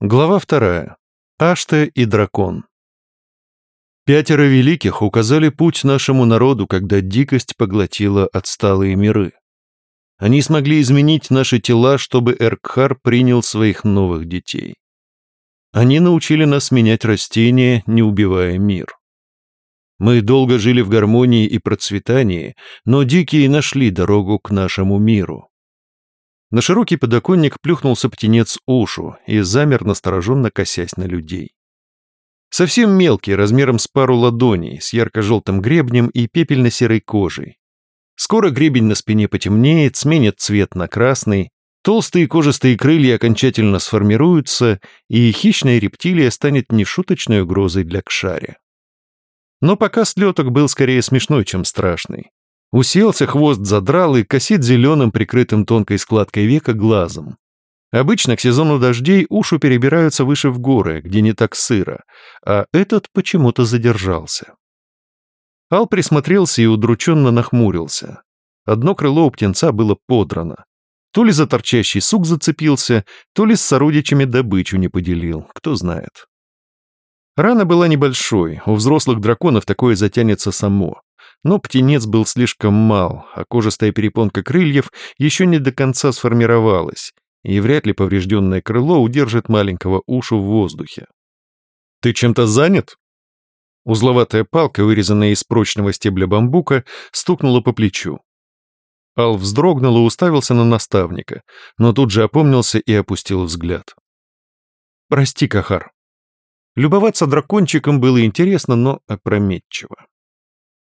Глава вторая. Аште и дракон. Пятеро великих указали путь нашему народу, когда дикость поглотила отсталые миры. Они смогли изменить наши тела, чтобы Эркхар принял своих новых детей. Они научили нас менять растения, не убивая мир. Мы долго жили в гармонии и процветании, но дикие нашли дорогу к нашему миру. На широкий подоконник плюхнулся птенец Ушу и замер, настороженно косясь на людей. Совсем мелкий, размером с пару ладоней, с ярко-желтым гребнем и пепельно-серой кожей. Скоро гребень на спине потемнеет, сменит цвет на красный, толстые кожистые крылья окончательно сформируются, и хищная рептилия станет нешуточной угрозой для Кшари. Но пока слеток был скорее смешной, чем страшный. Уселся, хвост задрал и косит зеленым, прикрытым тонкой складкой века, глазом. Обычно к сезону дождей ушу перебираются выше в горы, где не так сыро, а этот почему-то задержался. Ал присмотрелся и удрученно нахмурился. Одно крыло у птенца было подрано. То ли за торчащий сук зацепился, то ли с сородичами добычу не поделил, кто знает. Рана была небольшой, у взрослых драконов такое затянется само но птенец был слишком мал, а кожистая перепонка крыльев еще не до конца сформировалась, и вряд ли поврежденное крыло удержит маленького ушу в воздухе. «Ты чем-то занят?» Узловатая палка, вырезанная из прочного стебля бамбука, стукнула по плечу. Ал вздрогнул и уставился на наставника, но тут же опомнился и опустил взгляд. «Прости, Кахар». Любоваться дракончиком было интересно, но опрометчиво.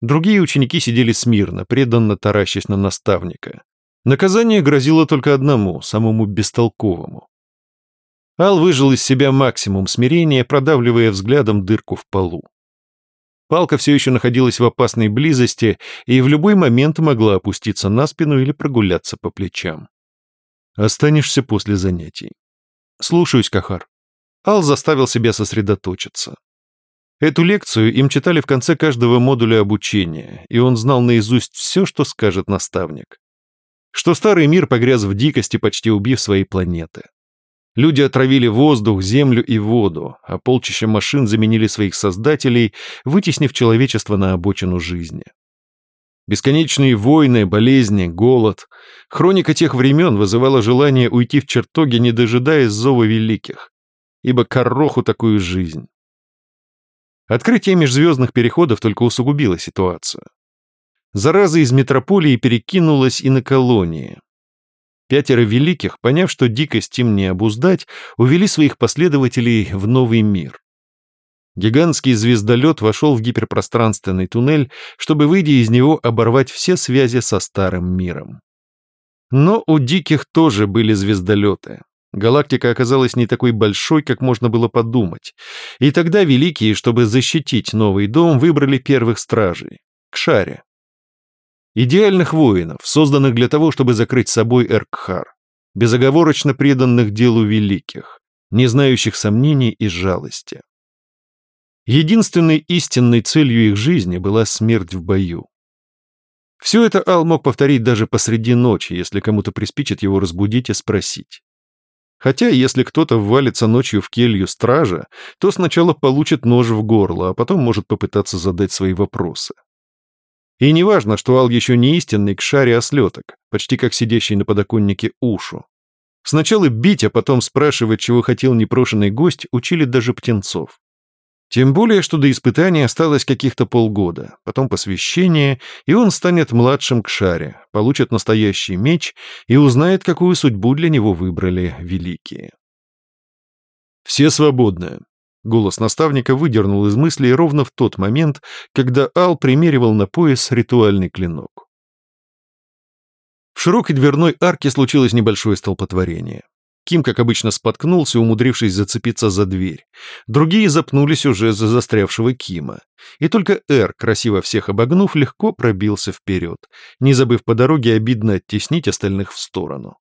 Другие ученики сидели смирно, преданно таращась на наставника. Наказание грозило только одному, самому бестолковому. Ал выжил из себя максимум смирения, продавливая взглядом дырку в полу. Палка все еще находилась в опасной близости и в любой момент могла опуститься на спину или прогуляться по плечам. Останешься после занятий. Слушаюсь, Кахар. Ал заставил себя сосредоточиться. Эту лекцию им читали в конце каждого модуля обучения, и он знал наизусть все, что скажет наставник. Что старый мир погряз в дикости, почти убив свои планеты. Люди отравили воздух, землю и воду, а полчища машин заменили своих создателей, вытеснив человечество на обочину жизни. Бесконечные войны, болезни, голод. Хроника тех времен вызывала желание уйти в чертоги, не дожидаясь зова великих. Ибо короху такую жизнь. Открытие межзвездных переходов только усугубило ситуацию. Зараза из метрополии перекинулась и на колонии. Пятеро великих, поняв, что дикость им не обуздать, увели своих последователей в новый мир. Гигантский звездолет вошел в гиперпространственный туннель, чтобы, выйдя из него, оборвать все связи со старым миром. Но у диких тоже были звездолеты. Галактика оказалась не такой большой, как можно было подумать. И тогда Великие, чтобы защитить новый дом, выбрали первых стражей — к шаре. Идеальных воинов, созданных для того, чтобы закрыть собой Эркхар, безоговорочно преданных делу великих, не знающих сомнений и жалости. Единственной истинной целью их жизни была смерть в бою. Все это Ал мог повторить даже посреди ночи, если кому-то приспичит его разбудить и спросить. Хотя, если кто-то ввалится ночью в келью стража, то сначала получит нож в горло, а потом может попытаться задать свои вопросы. И неважно, что Ал еще не истинный к шаре ослеток, почти как сидящий на подоконнике ушу. Сначала бить, а потом спрашивать, чего хотел непрошенный гость, учили даже птенцов. Тем более, что до испытания осталось каких-то полгода, потом посвящение, и он станет младшим к шаре, получит настоящий меч и узнает, какую судьбу для него выбрали великие. «Все свободны», — голос наставника выдернул из мыслей ровно в тот момент, когда Ал примеривал на пояс ритуальный клинок. В широкой дверной арке случилось небольшое столпотворение. Ким, как обычно, споткнулся, умудрившись зацепиться за дверь. Другие запнулись уже за застрявшего Кима. И только Эр, красиво всех обогнув, легко пробился вперед, не забыв по дороге обидно оттеснить остальных в сторону.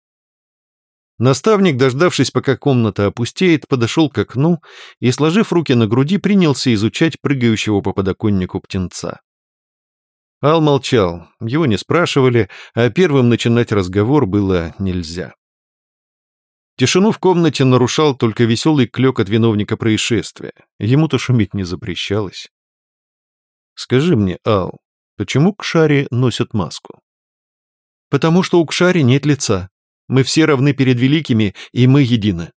Наставник, дождавшись, пока комната опустеет, подошел к окну и, сложив руки на груди, принялся изучать прыгающего по подоконнику птенца. Ал молчал, его не спрашивали, а первым начинать разговор было нельзя. Тишину в комнате нарушал только веселый клёк от виновника происшествия. Ему-то шуметь не запрещалось. «Скажи мне, Ал, почему Кшари носят маску?» «Потому что у Кшари нет лица. Мы все равны перед великими, и мы едины.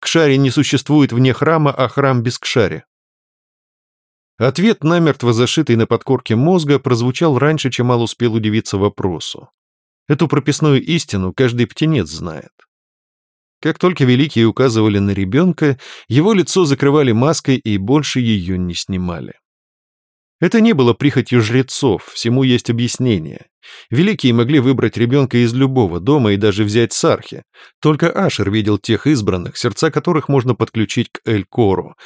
Кшари не существует вне храма, а храм без Кшари». Ответ, намертво зашитый на подкорке мозга, прозвучал раньше, чем Ал успел удивиться вопросу. Эту прописную истину каждый птенец знает. Как только великие указывали на ребенка, его лицо закрывали маской и больше ее не снимали. Это не было прихотью жрецов, всему есть объяснение. Великие могли выбрать ребенка из любого дома и даже взять Сархи. Только Ашер видел тех избранных, сердца которых можно подключить к Эль-Кору.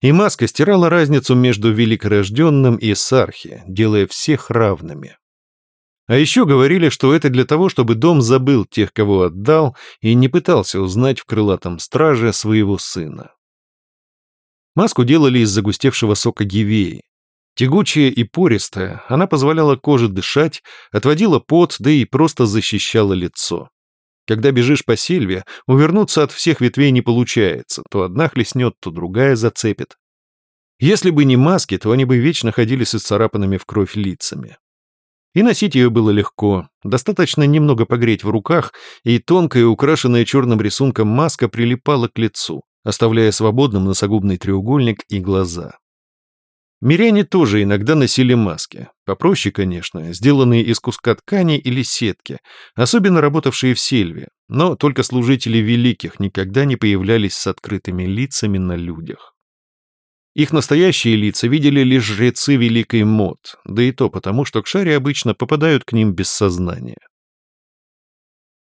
И маска стирала разницу между великорожденным и Сархи, делая всех равными. А еще говорили, что это для того, чтобы дом забыл тех, кого отдал, и не пытался узнать в крылатом страже своего сына. Маску делали из загустевшего сока гивеи. Тягучая и пористая, она позволяла коже дышать, отводила пот, да и просто защищала лицо. Когда бежишь по сельве, увернуться от всех ветвей не получается, то одна хлестнет, то другая зацепит. Если бы не маски, то они бы вечно ходили с исцарапанными в кровь лицами. И носить ее было легко, достаточно немного погреть в руках, и тонкая, украшенная черным рисунком маска прилипала к лицу, оставляя свободным носогубный треугольник и глаза. Миряне тоже иногда носили маски. Попроще, конечно, сделанные из куска ткани или сетки, особенно работавшие в сельве, но только служители великих никогда не появлялись с открытыми лицами на людях. Их настоящие лица видели лишь жрецы Великой Мод, да и то потому, что к шаре обычно попадают к ним без сознания.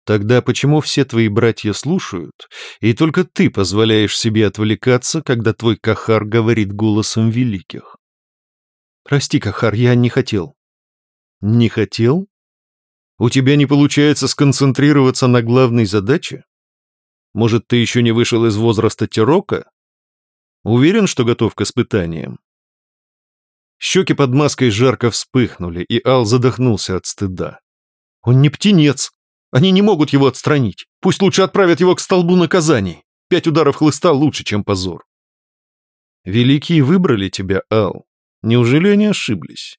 Тогда почему все твои братья слушают, и только ты позволяешь себе отвлекаться, когда твой Кахар говорит голосом великих? Прости, Кахар, я не хотел. Не хотел? У тебя не получается сконцентрироваться на главной задаче? Может, ты еще не вышел из возраста Терока? Уверен, что готов к испытаниям?» Щеки под маской жарко вспыхнули, и Ал задохнулся от стыда. «Он не птенец! Они не могут его отстранить! Пусть лучше отправят его к столбу наказаний! Пять ударов хлыста лучше, чем позор!» «Великие выбрали тебя, Ал. Неужели они ошиблись?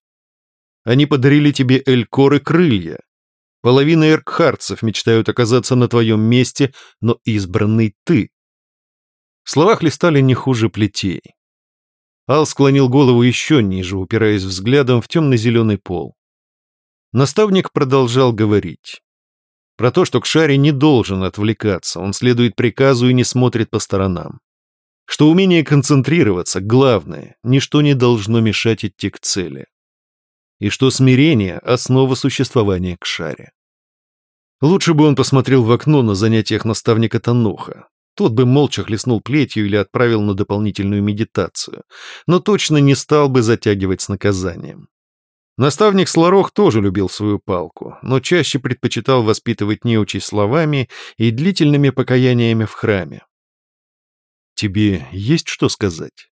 Они подарили тебе Элькор и крылья. Половина эркхарцев мечтают оказаться на твоем месте, но избранный ты. Слова хлестали не хуже плетей. Ал склонил голову еще ниже, упираясь взглядом в темно-зеленый пол. Наставник продолжал говорить. Про то, что к шаре не должен отвлекаться, он следует приказу и не смотрит по сторонам. Что умение концентрироваться – главное, ничто не должно мешать идти к цели. И что смирение – основа существования к шаре. Лучше бы он посмотрел в окно на занятиях наставника Тануха. Тот бы молча хлестнул плетью или отправил на дополнительную медитацию, но точно не стал бы затягивать с наказанием. Наставник Сларох тоже любил свою палку, но чаще предпочитал воспитывать неучей словами и длительными покаяниями в храме. «Тебе есть что сказать?»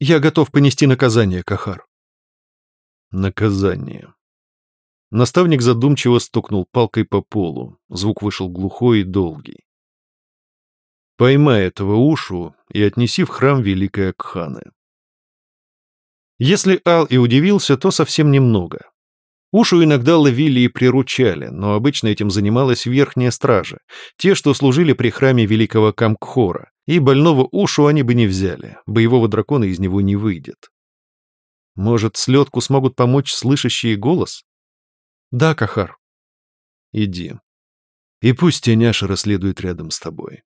«Я готов понести наказание, Кахар». «Наказание». Наставник задумчиво стукнул палкой по полу. Звук вышел глухой и долгий. Поймай этого Ушу и отнеси в храм Великой Акханы. Если Ал и удивился, то совсем немного. Ушу иногда ловили и приручали, но обычно этим занималась верхняя стража, те, что служили при храме великого Камкхора, и больного Ушу они бы не взяли, боевого дракона из него не выйдет. Может, слетку смогут помочь слышащие голос? Да, Кахар. Иди. И пусть теняша расследует рядом с тобой.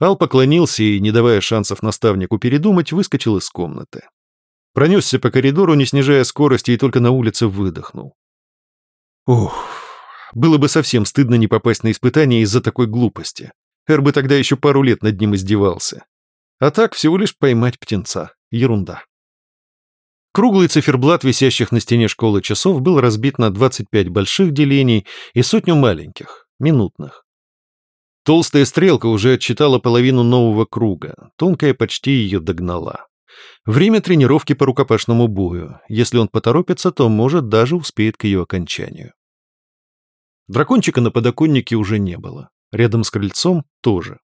Ал поклонился и, не давая шансов наставнику передумать, выскочил из комнаты. Пронесся по коридору, не снижая скорости, и только на улице выдохнул. Ух, было бы совсем стыдно не попасть на испытание из-за такой глупости. Эр бы тогда еще пару лет над ним издевался. А так всего лишь поймать птенца. Ерунда. Круглый циферблат, висящих на стене школы часов, был разбит на 25 больших делений и сотню маленьких, минутных. Толстая стрелка уже отчитала половину нового круга, тонкая почти ее догнала. Время тренировки по рукопашному бою. Если он поторопится, то, может, даже успеет к ее окончанию. Дракончика на подоконнике уже не было. Рядом с крыльцом тоже.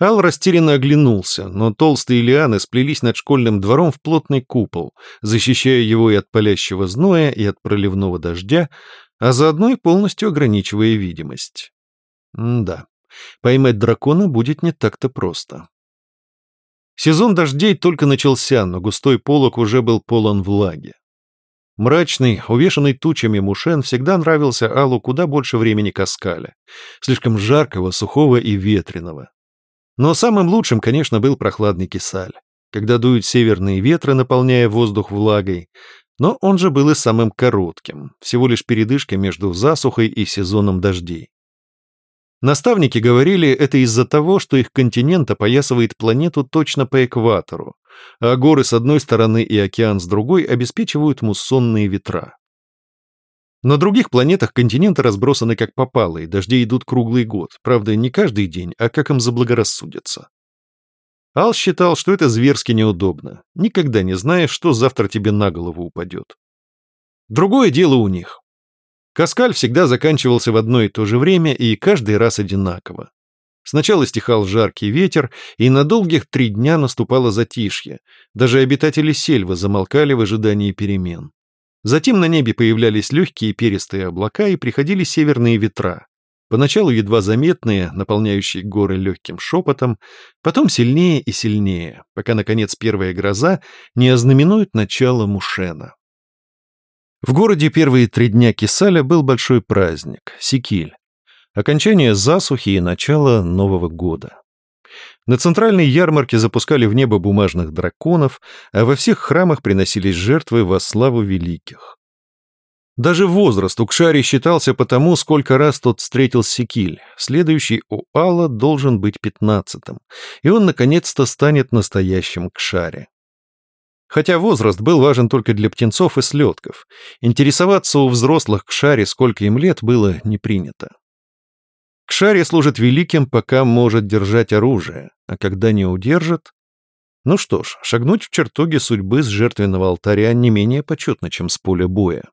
Ал растерянно оглянулся, но толстые лианы сплелись над школьным двором в плотный купол, защищая его и от палящего зноя, и от проливного дождя, а заодно и полностью ограничивая видимость. М да, поймать дракона будет не так-то просто. Сезон дождей только начался, но густой полог уже был полон влаги. Мрачный, увешанный тучами Мушен всегда нравился Аллу куда больше времени Каскаля, слишком жаркого, сухого и ветреного. Но самым лучшим, конечно, был прохладный Кисаль, когда дуют северные ветры, наполняя воздух влагой, но он же был и самым коротким, всего лишь передышка между засухой и сезоном дождей. Наставники говорили это из-за того, что их континент опоясывает планету точно по экватору, а горы с одной стороны и океан с другой обеспечивают муссонные ветра. На других планетах континенты разбросаны как попало, и дожди идут круглый год, правда, не каждый день, а как им заблагорассудится. Ал считал, что это зверски неудобно, никогда не знаешь, что завтра тебе на голову упадет. Другое дело у них. Каскаль всегда заканчивался в одно и то же время и каждый раз одинаково. Сначала стихал жаркий ветер, и на долгих три дня наступало затишье. Даже обитатели сельвы замолкали в ожидании перемен. Затем на небе появлялись легкие перистые облака и приходили северные ветра. Поначалу едва заметные, наполняющие горы легким шепотом, потом сильнее и сильнее, пока, наконец, первая гроза не ознаменует начало Мушена. В городе первые три дня Кисаля был большой праздник – Сикиль. Окончание засухи и начало Нового года. На центральной ярмарке запускали в небо бумажных драконов, а во всех храмах приносились жертвы во славу великих. Даже возраст у Кшари считался потому, сколько раз тот встретил Секиль. Следующий у Алла должен быть пятнадцатым, и он наконец-то станет настоящим Кшари. Хотя возраст был важен только для птенцов и слетков, интересоваться у взрослых Кшари, сколько им лет, было не принято. Кшари служит великим, пока может держать оружие, а когда не удержит... Ну что ж, шагнуть в чертоги судьбы с жертвенного алтаря не менее почетно, чем с поля боя.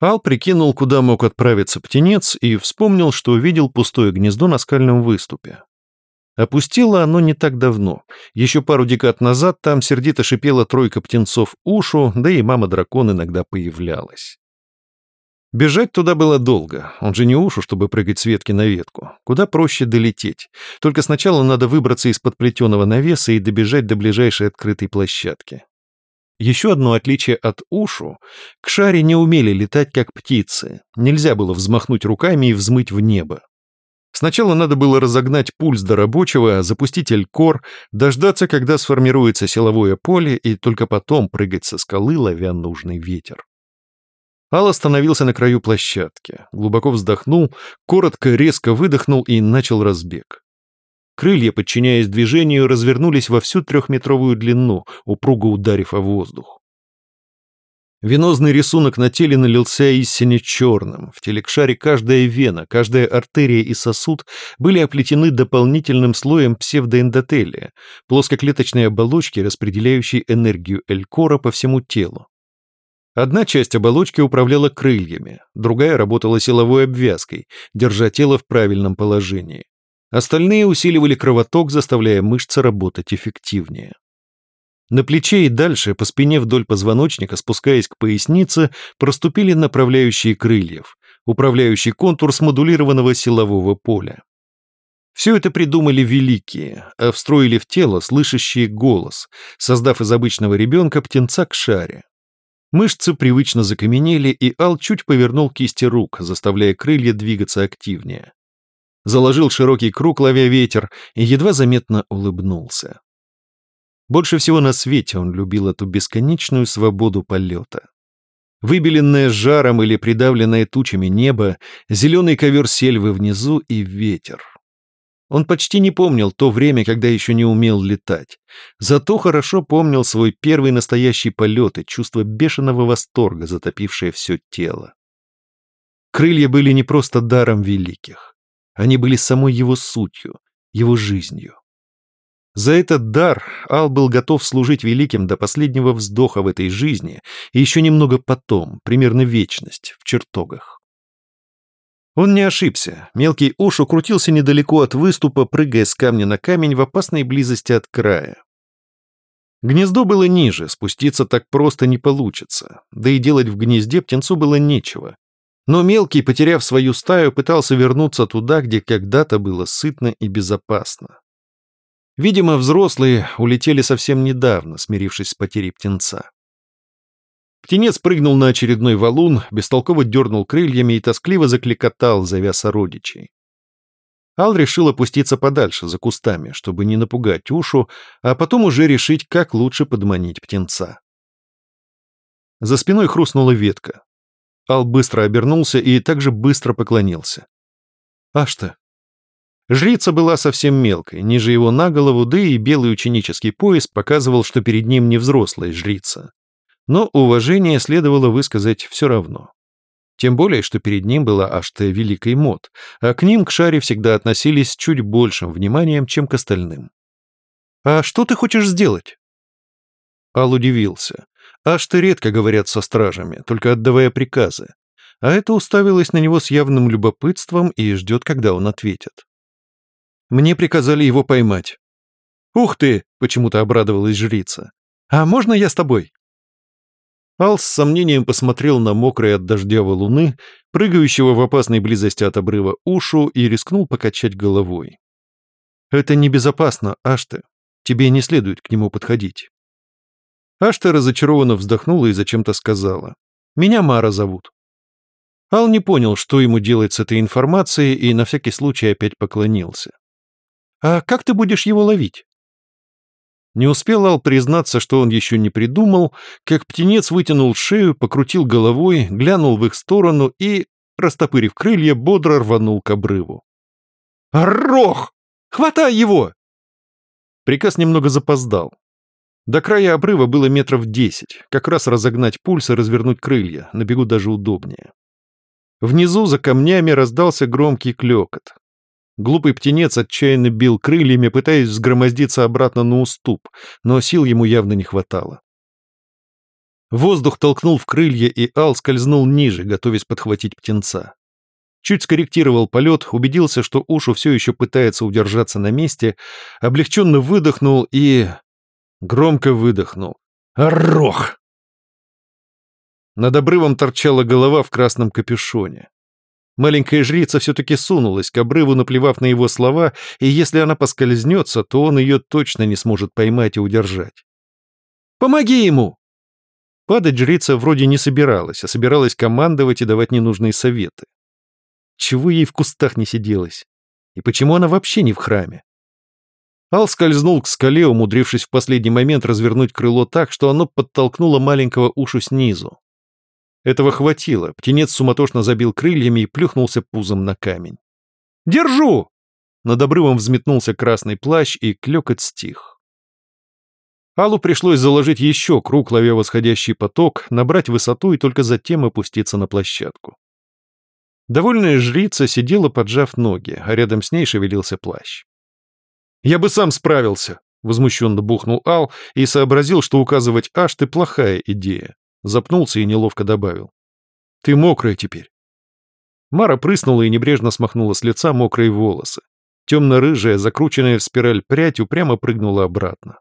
Ал прикинул, куда мог отправиться птенец, и вспомнил, что увидел пустое гнездо на скальном выступе. Опустило оно не так давно. Еще пару декад назад там сердито шипела тройка птенцов ушу, да и мама-дракон иногда появлялась. Бежать туда было долго, он же не ушу, чтобы прыгать с ветки на ветку. Куда проще долететь. Только сначала надо выбраться из-под плетеного навеса и добежать до ближайшей открытой площадки. Еще одно отличие от ушу — к шаре не умели летать как птицы. Нельзя было взмахнуть руками и взмыть в небо. Сначала надо было разогнать пульс до рабочего, запустить элькор, дождаться, когда сформируется силовое поле, и только потом прыгать со скалы, ловя нужный ветер. Ал остановился на краю площадки, глубоко вздохнул, коротко, резко выдохнул и начал разбег. Крылья, подчиняясь движению, развернулись во всю трехметровую длину, упруго ударив о воздух. Венозный рисунок на теле налился истине черным. В телекшаре каждая вена, каждая артерия и сосуд были оплетены дополнительным слоем псевдоэндотелия, плоскоклеточной оболочки, распределяющей энергию Элькора по всему телу. Одна часть оболочки управляла крыльями, другая работала силовой обвязкой, держа тело в правильном положении. Остальные усиливали кровоток, заставляя мышцы работать эффективнее. На плече и дальше, по спине вдоль позвоночника, спускаясь к пояснице, проступили направляющие крыльев, управляющий контур смодулированного силового поля. Все это придумали великие, а встроили в тело слышащие голос, создав из обычного ребенка птенца к шаре. Мышцы привычно закаменели, и Ал чуть повернул кисти рук, заставляя крылья двигаться активнее. Заложил широкий круг, ловя ветер, и едва заметно улыбнулся. Больше всего на свете он любил эту бесконечную свободу полета. Выбеленное жаром или придавленное тучами небо, зеленый ковер сельвы внизу и ветер. Он почти не помнил то время, когда еще не умел летать. Зато хорошо помнил свой первый настоящий полет и чувство бешеного восторга, затопившее все тело. Крылья были не просто даром великих. Они были самой его сутью, его жизнью. За этот дар Ал был готов служить великим до последнего вздоха в этой жизни и еще немного потом, примерно вечность, в чертогах. Он не ошибся. Мелкий уж укрутился недалеко от выступа, прыгая с камня на камень в опасной близости от края. Гнездо было ниже, спуститься так просто не получится, да и делать в гнезде птенцу было нечего. Но мелкий, потеряв свою стаю, пытался вернуться туда, где когда-то было сытно и безопасно. Видимо, взрослые улетели совсем недавно, смирившись с потерей птенца. Птенец прыгнул на очередной валун, бестолково дернул крыльями и тоскливо закликотал, зовя сородичей. Ал решил опуститься подальше, за кустами, чтобы не напугать ушу, а потом уже решить, как лучше подманить птенца. За спиной хрустнула ветка. Ал быстро обернулся и также быстро поклонился. «А что?» Жрица была совсем мелкой, ниже его на голову, да и белый ученический пояс показывал, что перед ним не взрослая жрица но уважение следовало высказать все равно. Тем более, что перед ним была Аште Великой Мод, а к ним к Шаре всегда относились с чуть большим вниманием, чем к остальным. «А что ты хочешь сделать?» Ал удивился. Ашты редко говорят со стражами, только отдавая приказы. А это уставилось на него с явным любопытством и ждет, когда он ответит. «Мне приказали его поймать». «Ух ты!» — почему-то обрадовалась жрица. «А можно я с тобой?» Ал с сомнением посмотрел на мокрые от дождя луны, прыгающего в опасной близости от обрыва ушу, и рискнул покачать головой. «Это небезопасно, Аште. Тебе не следует к нему подходить». Ашта разочарованно вздохнула и зачем-то сказала. «Меня Мара зовут». Ал не понял, что ему делать с этой информацией, и на всякий случай опять поклонился. «А как ты будешь его ловить?» Не успел Ал признаться, что он еще не придумал, как птенец вытянул шею, покрутил головой, глянул в их сторону и, растопырив крылья, бодро рванул к обрыву. «Рох! Хватай его!» Приказ немного запоздал. До края обрыва было метров десять, как раз разогнать пульс и развернуть крылья, на бегу даже удобнее. Внизу за камнями раздался громкий клекот. Глупый птенец отчаянно бил крыльями, пытаясь взгромоздиться обратно на уступ, но сил ему явно не хватало. Воздух толкнул в крылья, и Ал скользнул ниже, готовясь подхватить птенца. Чуть скорректировал полет, убедился, что Ушу все еще пытается удержаться на месте, облегченно выдохнул и... громко выдохнул. «Орох!» Над обрывом торчала голова в красном капюшоне. Маленькая жрица все-таки сунулась к обрыву, наплевав на его слова, и если она поскользнется, то он ее точно не сможет поймать и удержать. «Помоги ему!» Падать жрица вроде не собиралась, а собиралась командовать и давать ненужные советы. Чего ей в кустах не сиделось? И почему она вообще не в храме? Ал скользнул к скале, умудрившись в последний момент развернуть крыло так, что оно подтолкнуло маленького ушу снизу. Этого хватило, птенец суматошно забил крыльями и плюхнулся пузом на камень. «Держу!» Над обрывом взметнулся красный плащ, и клёкот стих. Аллу пришлось заложить еще круг, ловя восходящий поток, набрать высоту и только затем опуститься на площадку. Довольная жрица сидела, поджав ноги, а рядом с ней шевелился плащ. «Я бы сам справился!» — возмущенно бухнул Ал и сообразил, что указывать Ашты плохая идея. Запнулся и неловко добавил. «Ты мокрая теперь». Мара прыснула и небрежно смахнула с лица мокрые волосы. Темно-рыжая, закрученная в спираль прядь упрямо прыгнула обратно.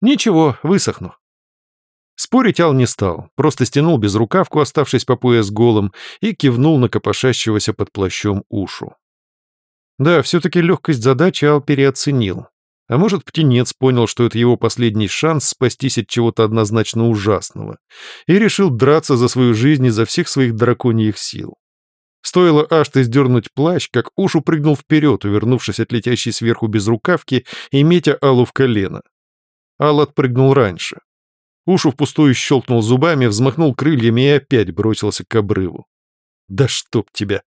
«Ничего, высохну». Спорить Ал не стал, просто стянул безрукавку, оставшись по пояс голым, и кивнул на копошащегося под плащом ушу. Да, все-таки легкость задачи Ал переоценил. А может, птенец понял, что это его последний шанс спастись от чего-то однозначно ужасного, и решил драться за свою жизнь изо всех своих драконьих сил. Стоило Аште сдернуть плащ, как Уш упрыгнул вперед, увернувшись от летящей сверху безрукавки и метя Аллу в колено. Ал отпрыгнул раньше. Ушу впустую щелкнул зубами, взмахнул крыльями и опять бросился к обрыву. «Да чтоб тебя!»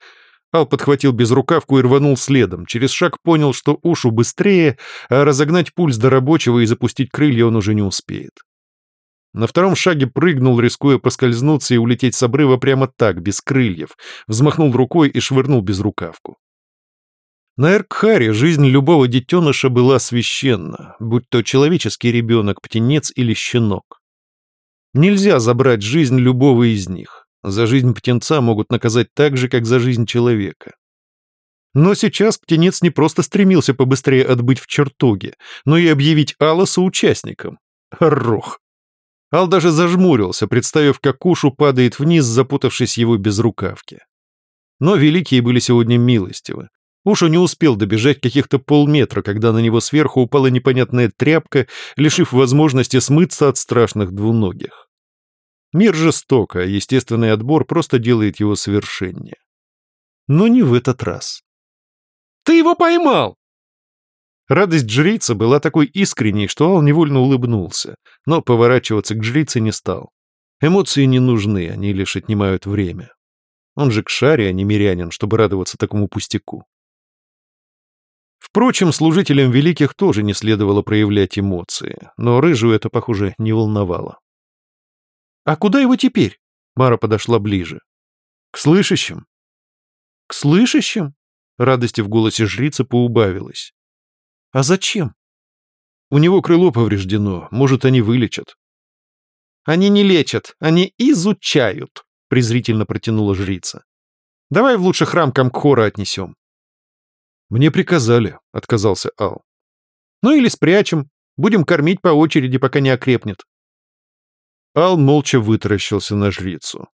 Ал подхватил безрукавку и рванул следом. Через шаг понял, что ушу быстрее, а разогнать пульс до рабочего и запустить крылья он уже не успеет. На втором шаге прыгнул, рискуя поскользнуться и улететь с обрыва прямо так, без крыльев, взмахнул рукой и швырнул безрукавку. На Эркхаре жизнь любого детеныша была священна, будь то человеческий ребенок, птенец или щенок. Нельзя забрать жизнь любого из них. За жизнь птенца могут наказать так же, как за жизнь человека. Но сейчас птенец не просто стремился побыстрее отбыть в чертоге, но и объявить Алла соучастником. Рох. Ал даже зажмурился, представив, как Ушу падает вниз, запутавшись его безрукавке. Но великие были сегодня милостивы. Ушу не успел добежать каких-то полметра, когда на него сверху упала непонятная тряпка, лишив возможности смыться от страшных двуногих. Мир жесток, а естественный отбор просто делает его совершеннее. Но не в этот раз. «Ты его поймал!» Радость жрица была такой искренней, что Ал невольно улыбнулся, но поворачиваться к жрице не стал. Эмоции не нужны, они лишь отнимают время. Он же к шаре, а не мирянин, чтобы радоваться такому пустяку. Впрочем, служителям великих тоже не следовало проявлять эмоции, но рыжую это, похоже, не волновало. «А куда его теперь?» Мара подошла ближе. «К слышащим». «К слышащим?» Радости в голосе жрицы поубавилось. «А зачем?» «У него крыло повреждено, может, они вылечат». «Они не лечат, они изучают», — презрительно протянула жрица. «Давай в лучший храм Камкхора отнесем». «Мне приказали», — отказался Ал. «Ну или спрячем, будем кормить по очереди, пока не окрепнет». Ал молча вытаращился на жрицу.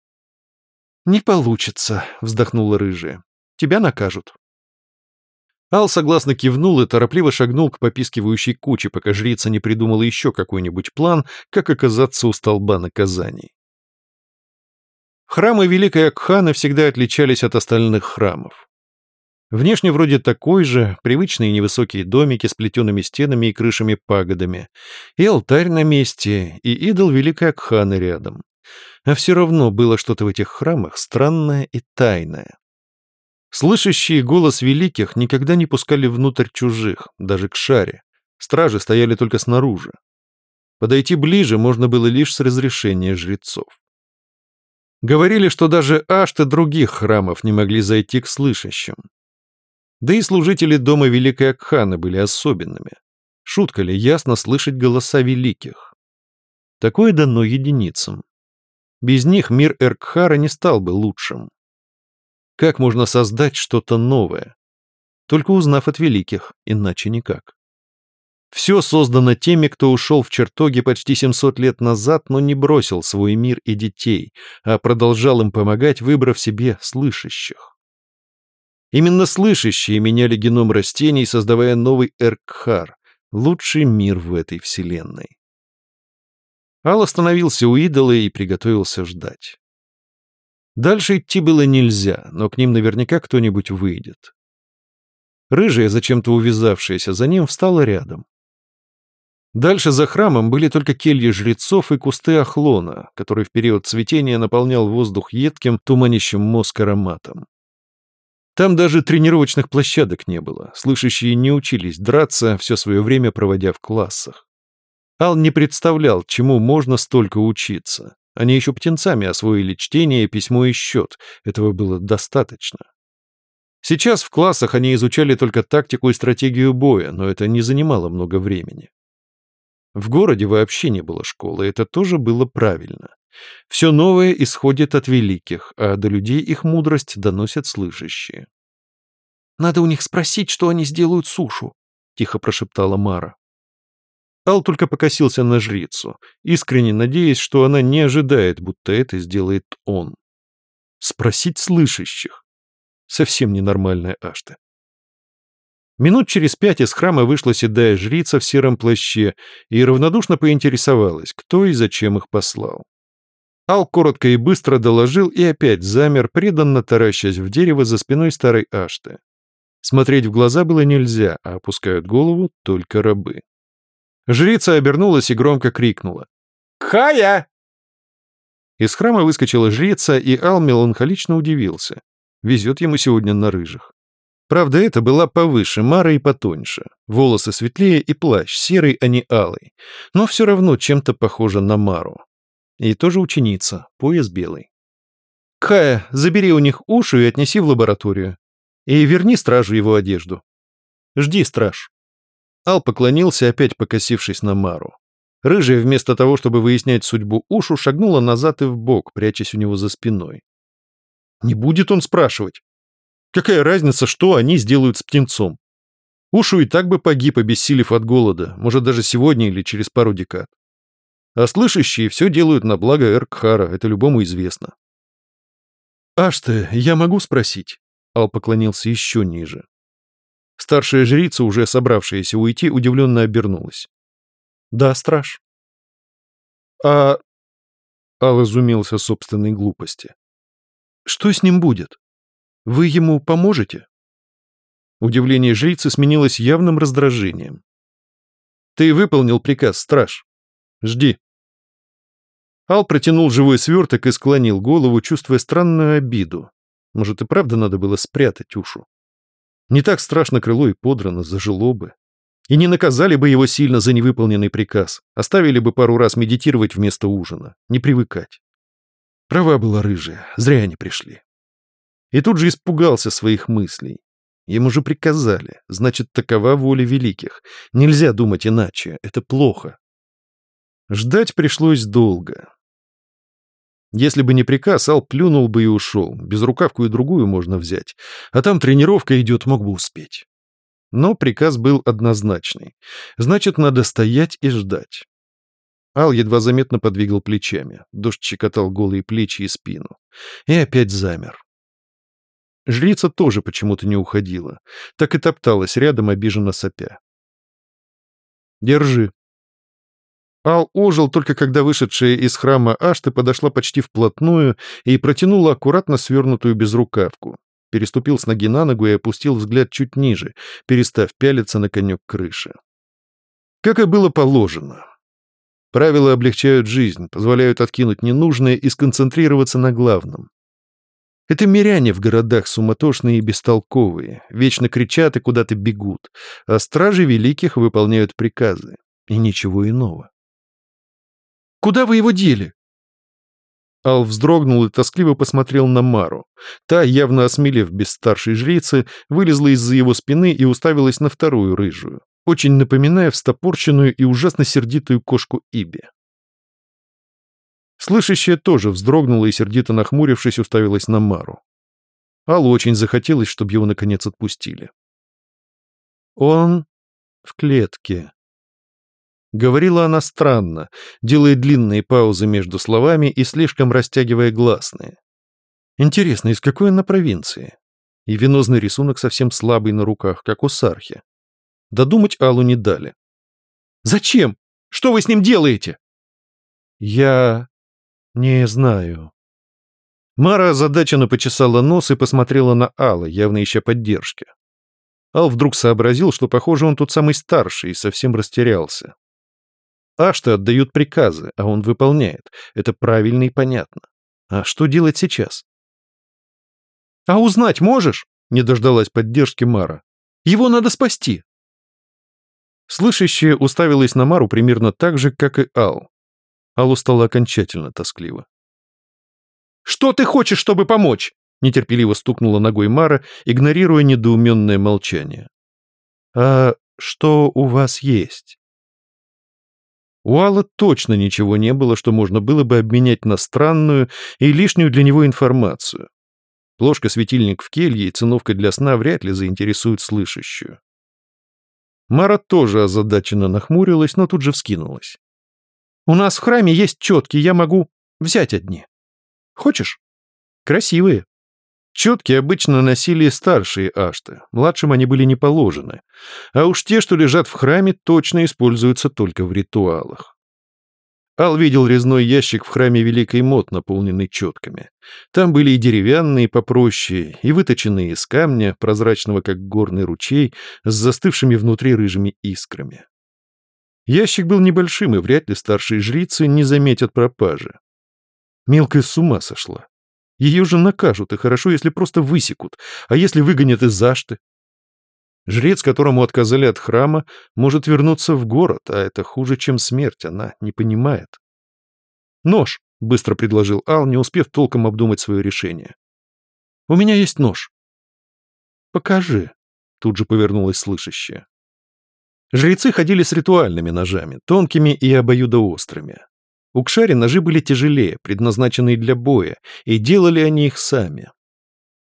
«Не получится», — вздохнула рыжая. «Тебя накажут». Ал согласно кивнул и торопливо шагнул к попискивающей куче, пока жрица не придумала еще какой-нибудь план, как оказаться у столба наказаний. Храмы Великой Акханы всегда отличались от остальных храмов. Внешне вроде такой же, привычные невысокие домики с плетеными стенами и крышами-пагодами, и алтарь на месте, и идол Великой Акханы рядом. А все равно было что-то в этих храмах странное и тайное. Слышащие голос великих никогда не пускали внутрь чужих, даже к шаре. Стражи стояли только снаружи. Подойти ближе можно было лишь с разрешения жрецов. Говорили, что даже ашты других храмов не могли зайти к слышащим. Да и служители дома Великой Акханы были особенными. Шутка ли ясно слышать голоса великих? Такое дано единицам. Без них мир Эркхара не стал бы лучшим. Как можно создать что-то новое? Только узнав от великих, иначе никак. Все создано теми, кто ушел в чертоги почти 700 лет назад, но не бросил свой мир и детей, а продолжал им помогать, выбрав себе слышащих. Именно слышащие меняли геном растений, создавая новый Эркхар, лучший мир в этой вселенной. Ал остановился у идола и приготовился ждать. Дальше идти было нельзя, но к ним наверняка кто-нибудь выйдет. Рыжая, зачем-то увязавшаяся за ним, встала рядом. Дальше за храмом были только кельи жрецов и кусты охлона, который в период цветения наполнял воздух едким, туманящим мозг ароматом. Там даже тренировочных площадок не было, слышащие не учились драться, все свое время проводя в классах. Ал не представлял, чему можно столько учиться. Они еще птенцами освоили чтение, письмо и счет. Этого было достаточно. Сейчас в классах они изучали только тактику и стратегию боя, но это не занимало много времени. В городе вообще не было школы, это тоже было правильно. Все новое исходит от великих, а до людей их мудрость доносят слышащие. «Надо у них спросить, что они сделают сушу», — тихо прошептала Мара. Ал только покосился на жрицу, искренне надеясь, что она не ожидает, будто это сделает он. Спросить слышащих. Совсем ненормальная Ашта. Минут через пять из храма вышла седая жрица в сером плаще и равнодушно поинтересовалась, кто и зачем их послал. Ал коротко и быстро доложил и опять замер, преданно таращась в дерево за спиной старой Ашты. Смотреть в глаза было нельзя, а опускают голову только рабы. Жрица обернулась и громко крикнула. «Хая!» Из храма выскочила жрица, и Ал меланхолично удивился. Везет ему сегодня на рыжих. Правда, это была повыше Мара и потоньше. Волосы светлее и плащ, серый, а не алый. Но все равно чем-то похожа на Мару. И тоже ученица, пояс белый. «Кая, забери у них уши и отнеси в лабораторию. И верни стражу его одежду. Жди, страж». Ал поклонился, опять покосившись на Мару. Рыжая, вместо того, чтобы выяснять судьбу Ушу, шагнула назад и вбок, прячась у него за спиной. Не будет он спрашивать. Какая разница, что они сделают с птенцом? Ушу и так бы погиб, обессилев от голода, может, даже сегодня или через пару декад. А слышащие все делают на благо Эркхара, это любому известно. «Аште, я могу спросить?» Ал поклонился еще ниже. Старшая жрица, уже собравшаяся уйти, удивленно обернулась. «Да, страж». «А...» Ал изумился собственной глупости. «Что с ним будет? Вы ему поможете?» Удивление жрицы сменилось явным раздражением. «Ты выполнил приказ, страж. Жди». Ал протянул живой сверток и склонил голову, чувствуя странную обиду. Может, и правда надо было спрятать ушу. Не так страшно крыло и подрано, зажило бы. И не наказали бы его сильно за невыполненный приказ, оставили бы пару раз медитировать вместо ужина, не привыкать. Права была рыжая, зря они пришли. И тут же испугался своих мыслей. Ему же приказали, значит, такова воля великих. Нельзя думать иначе, это плохо. Ждать пришлось долго. Если бы не приказ, Ал плюнул бы и ушел. Безрукавку и другую можно взять. А там тренировка идет, мог бы успеть. Но приказ был однозначный. Значит, надо стоять и ждать. Ал едва заметно подвигал плечами. Дождь щекотал голые плечи и спину. И опять замер. Жрица тоже почему-то не уходила. Так и топталась рядом, обиженно сопя. «Держи», Ал ожил только когда вышедшая из храма Ашты подошла почти вплотную и протянула аккуратно свернутую безрукавку. Переступил с ноги на ногу и опустил взгляд чуть ниже, перестав пялиться на конек крыши. Как и было положено. Правила облегчают жизнь, позволяют откинуть ненужное и сконцентрироваться на главном. Это миряне в городах суматошные и бестолковые, вечно кричат и куда-то бегут, а стражи великих выполняют приказы. И ничего иного. Куда вы его дели?» Ал вздрогнул и тоскливо посмотрел на Мару. Та, явно осмелев без старшей жрицы, вылезла из-за его спины и уставилась на вторую рыжую, очень напоминая встопорченную и ужасно сердитую кошку Иби. Слышащая тоже вздрогнула и, сердито нахмурившись, уставилась на Мару. Аллу очень захотелось, чтобы его наконец отпустили. «Он в клетке», Говорила она странно, делая длинные паузы между словами и слишком растягивая гласные. Интересно, из какой она провинции? И венозный рисунок совсем слабый на руках, как у Сархи. Додумать Аллу не дали. «Зачем? Что вы с ним делаете?» «Я... не знаю». Мара озадаченно почесала нос и посмотрела на Алла, явно ища поддержки. Ал вдруг сообразил, что, похоже, он тут самый старший и совсем растерялся. Ашты отдают приказы, а он выполняет. Это правильно и понятно. А что делать сейчас? «А узнать можешь?» — не дождалась поддержки Мара. «Его надо спасти!» Слышащая уставилась на Мару примерно так же, как и Ал. Аллу стало окончательно тоскливо. «Что ты хочешь, чтобы помочь?» — нетерпеливо стукнула ногой Мара, игнорируя недоуменное молчание. «А что у вас есть?» У Алла точно ничего не было, что можно было бы обменять на странную и лишнюю для него информацию. Ложка-светильник в келье и циновка для сна вряд ли заинтересуют слышащую. Мара тоже озадаченно нахмурилась, но тут же вскинулась. «У нас в храме есть четки, я могу взять одни. Хочешь? Красивые». Четки обычно носили старшие ашты, младшим они были не положены, а уж те, что лежат в храме, точно используются только в ритуалах. Ал видел резной ящик в храме Великой Мот, наполненный четками. Там были и деревянные попроще, и выточенные из камня, прозрачного как горный ручей, с застывшими внутри рыжими искрами. Ящик был небольшим, и вряд ли старшие жрицы не заметят пропажи. Мелкая с ума сошла. Ее же накажут, и хорошо, если просто высекут, а если выгонят из Ашты? Жрец, которому отказали от храма, может вернуться в город, а это хуже, чем смерть, она не понимает. «Нож», — быстро предложил Ал, не успев толком обдумать свое решение. «У меня есть нож». «Покажи», — тут же повернулась слышащая. Жрецы ходили с ритуальными ножами, тонкими и обоюдоострыми. У Кшари ножи были тяжелее, предназначенные для боя, и делали они их сами.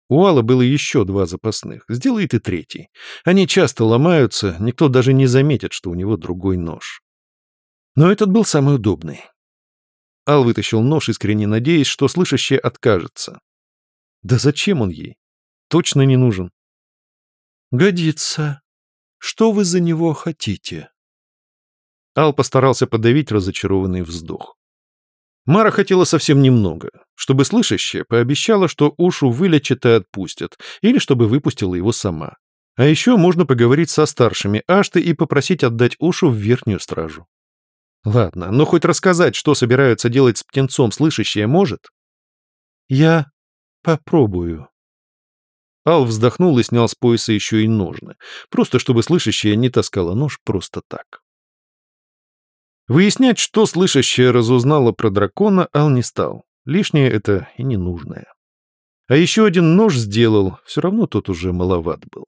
У Алла было еще два запасных, сделает и третий. Они часто ломаются, никто даже не заметит, что у него другой нож. Но этот был самый удобный. Ал вытащил нож, искренне надеясь, что слышащая откажется. Да зачем он ей? Точно не нужен. «Годится. Что вы за него хотите?» Ал постарался подавить разочарованный вздох. Мара хотела совсем немного, чтобы слышащая пообещала, что Ушу вылечат и отпустят, или чтобы выпустила его сама. А еще можно поговорить со старшими Ашты и попросить отдать Ушу в верхнюю стражу. Ладно, но хоть рассказать, что собираются делать с птенцом, слышащая может? Я попробую. Ал вздохнул и снял с пояса еще и ножны, просто чтобы слышащая не таскала нож просто так. Выяснять, что слышащая разузнала про дракона, Ал не стал. Лишнее это и ненужное. А еще один нож сделал, все равно тот уже маловат был.